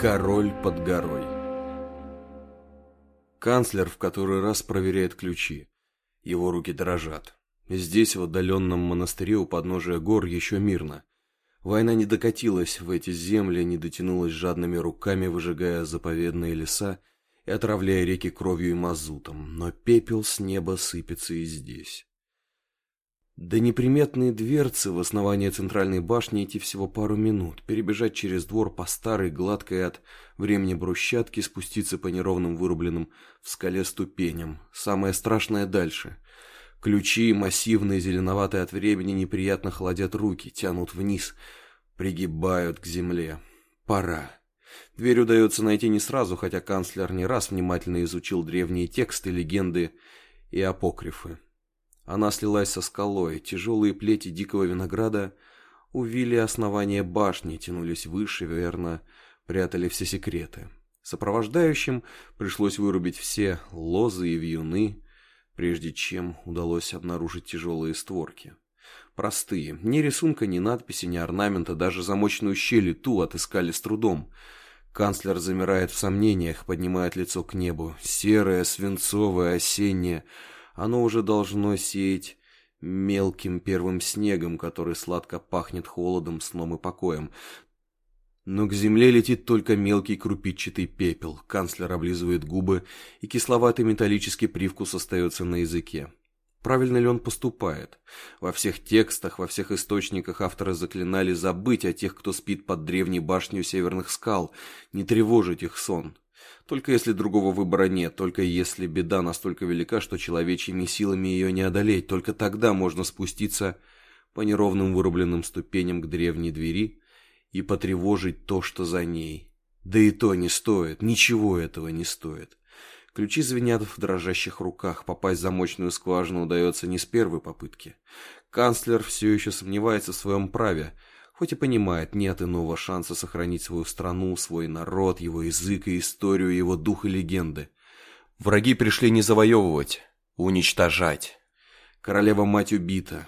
Король под горой. Канцлер в который раз проверяет ключи. Его руки дрожат. Здесь, в отдаленном монастыре у подножия гор, еще мирно. Война не докатилась в эти земли, не дотянулась жадными руками, выжигая заповедные леса и отравляя реки кровью и мазутом, но пепел с неба сыпется и здесь. До неприметные дверцы в основании центральной башни идти всего пару минут, перебежать через двор по старой, гладкой от времени брусчатке, спуститься по неровным вырубленным в скале ступеням. Самое страшное дальше. Ключи, массивные, зеленоватые от времени, неприятно холодят руки, тянут вниз, пригибают к земле. Пора. Дверь удается найти не сразу, хотя канцлер не раз внимательно изучил древние тексты, легенды и апокрифы. Она слилась со скалой, тяжелые плети дикого винограда увили основание башни, тянулись выше, верно, прятали все секреты. Сопровождающим пришлось вырубить все лозы и вьюны, прежде чем удалось обнаружить тяжелые створки. Простые, ни рисунка, ни надписи, ни орнамента, даже замочную щель и ту отыскали с трудом. Канцлер замирает в сомнениях, поднимает лицо к небу. Серое, свинцовое, осеннее — оно уже должно сеять мелким первым снегом, который сладко пахнет холодом, сном и покоем. Но к земле летит только мелкий крупичатый пепел, канцлер облизывает губы, и кисловатый металлический привкус остается на языке. Правильно ли он поступает? Во всех текстах, во всех источниках авторы заклинали забыть о тех, кто спит под древней башней северных скал, не тревожить их сон. Только если другого выбора нет, только если беда настолько велика, что человечьими силами ее не одолеть, только тогда можно спуститься по неровным вырубленным ступеням к древней двери и потревожить то, что за ней. Да и то не стоит, ничего этого не стоит. Ключи звенят в дрожащих руках, попасть в замочную скважину удается не с первой попытки. Канцлер все еще сомневается в своем праве – хоть и понимает, нет иного шанса сохранить свою страну, свой народ, его язык и историю, его дух и легенды. Враги пришли не завоевывать, уничтожать. Королева-мать убита.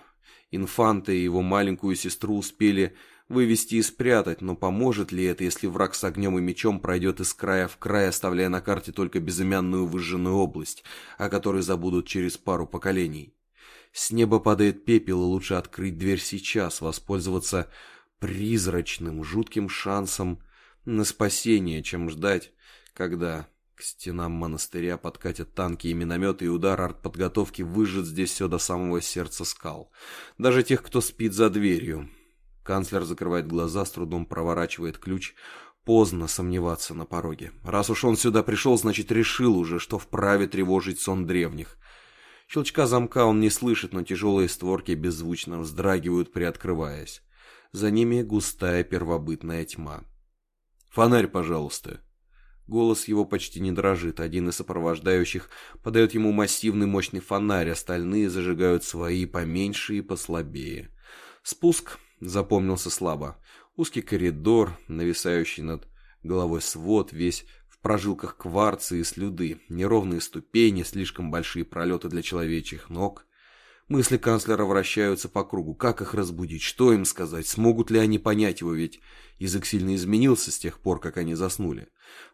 Инфанты и его маленькую сестру успели вывести и спрятать, но поможет ли это, если враг с огнем и мечом пройдет из края в край, оставляя на карте только безымянную выжженную область, о которой забудут через пару поколений? С неба падает пепел, и лучше открыть дверь сейчас, воспользоваться призрачным, жутким шансом на спасение, чем ждать, когда к стенам монастыря подкатят танки и минометы, и удар артподготовки выжжет здесь все до самого сердца скал. Даже тех, кто спит за дверью. Канцлер закрывает глаза, с трудом проворачивает ключ. Поздно сомневаться на пороге. Раз уж он сюда пришел, значит решил уже, что вправе тревожить сон древних. Щелчка замка он не слышит, но тяжелые створки беззвучно вздрагивают, приоткрываясь за ними густая первобытная тьма. «Фонарь, пожалуйста!» Голос его почти не дрожит, один из сопровождающих подает ему массивный мощный фонарь, остальные зажигают свои поменьше и послабее. Спуск запомнился слабо. Узкий коридор, нависающий над головой свод, весь в прожилках кварца и слюды, неровные ступени, слишком большие пролеты для человечьих ног. Мысли канцлера вращаются по кругу. Как их разбудить? Что им сказать? Смогут ли они понять его? Ведь язык сильно изменился с тех пор, как они заснули.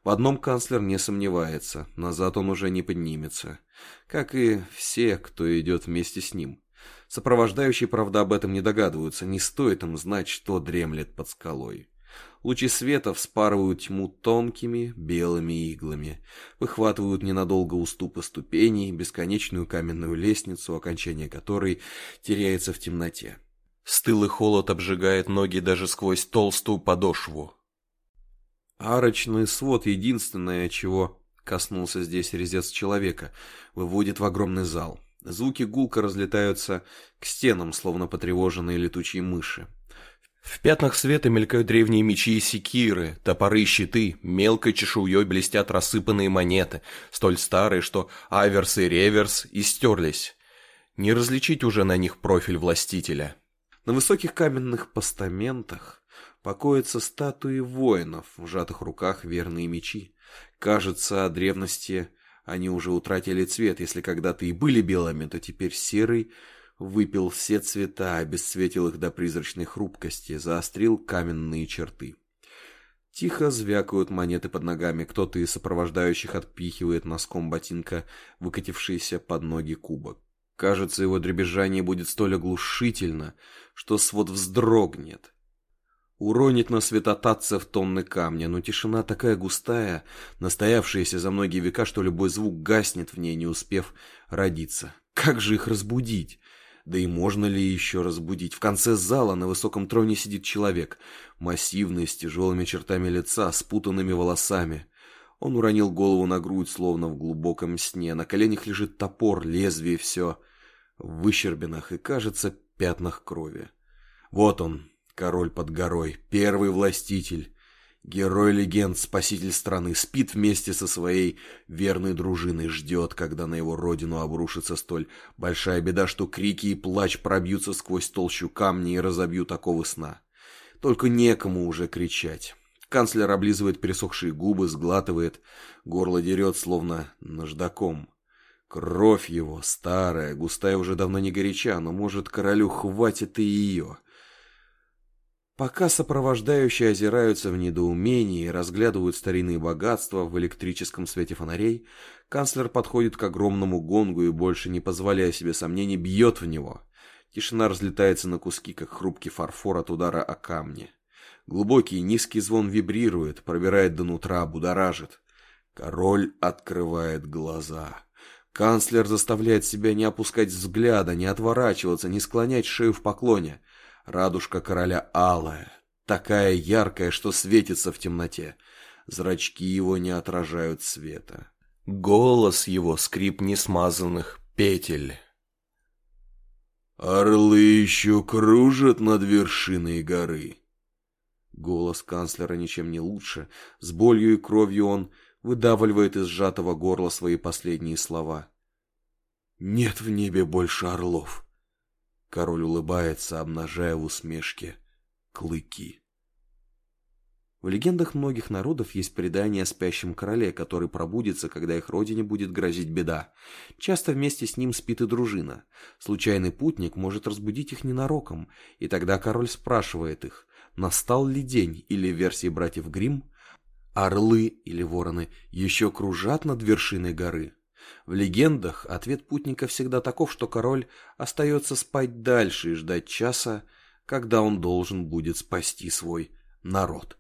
В одном канцлер не сомневается. Назад он уже не поднимется. Как и все, кто идет вместе с ним. Сопровождающие, правда, об этом не догадываются. Не стоит им знать, что дремлет под скалой. Лучи света вспарывают тьму тонкими белыми иглами, выхватывают ненадолго уступы ступеней, бесконечную каменную лестницу, окончание которой теряется в темноте. Стылый холод обжигает ноги даже сквозь толстую подошву. Арочный свод, единственное, чего коснулся здесь резец человека, выводит в огромный зал. Звуки гулко разлетаются к стенам, словно потревоженные летучие мыши. В пятнах света мелькают древние мечи и секиры, топоры и щиты, мелкой чешуей блестят рассыпанные монеты, столь старые, что аверс и реверс истерлись. Не различить уже на них профиль властителя. На высоких каменных постаментах покоятся статуи воинов, в сжатых руках верные мечи. Кажется, о древности они уже утратили цвет, если когда-то и были белыми, то теперь серый, выпил все цвета, обесцветил их до призрачной хрупкости, заострил каменные черты. Тихо звякают монеты под ногами, кто-то из сопровождающих отпихивает носком ботинка выкатившийся под ноги кубок. Кажется, его дребезжание будет столь оглушительно, что свод вздрогнет. Уронит на светотатцев тонны камня, но тишина такая густая, настоявшаяся за многие века, что любой звук гаснет в ней, не успев родиться. Как же их разбудить? Да и можно ли еще разбудить? В конце зала на высоком троне сидит человек, массивный, с тяжелыми чертами лица, спутанными волосами. Он уронил голову на грудь, словно в глубоком сне. На коленях лежит топор, лезвие все в выщербинах и, кажется, пятнах крови. Вот он, король под горой, первый властитель, герой легенд, спаситель страны, спит вместе со своей верной дружиной, ждет, когда на его родину обрушится столь большая беда, что крики и плач пробьются сквозь толщу камней и разобьют оковы сна. Только некому уже кричать. Канцлер облизывает пересохшие губы, сглатывает, горло дерет, словно наждаком. Кровь его, старая, густая уже давно не горяча, но, может, королю хватит и ее. Пока сопровождающие озираются в недоумении и разглядывают старинные богатства в электрическом свете фонарей, канцлер подходит к огромному гонгу и, больше не позволяя себе сомнений, бьет в него. Тишина разлетается на куски, как хрупкий фарфор от удара о камни. Глубокий низкий звон вибрирует, пробирает до нутра, будоражит. Король открывает глаза. Канцлер заставляет себя не опускать взгляда, не отворачиваться, не склонять шею в поклоне. Радужка короля алая, такая яркая, что светится в темноте. Зрачки его не отражают света. Голос его скрип несмазанных петель. «Орлы еще кружат над вершиной горы». Голос канцлера ничем не лучше. С болью и кровью он выдавливает из сжатого горла свои последние слова. «Нет в небе больше орлов. Король улыбается, обнажая в усмешке клыки. В легендах многих народов есть предание о спящем короле, который пробудится, когда их родине будет грозить беда. Часто вместе с ним спит и дружина. Случайный путник может разбудить их ненароком, и тогда король спрашивает их, настал ли день, или в версии братьев Гримм, орлы или вороны еще кружат над вершиной горы. В легендах ответ путника всегда таков, что король остается спать дальше и ждать часа, когда он должен будет спасти свой народ.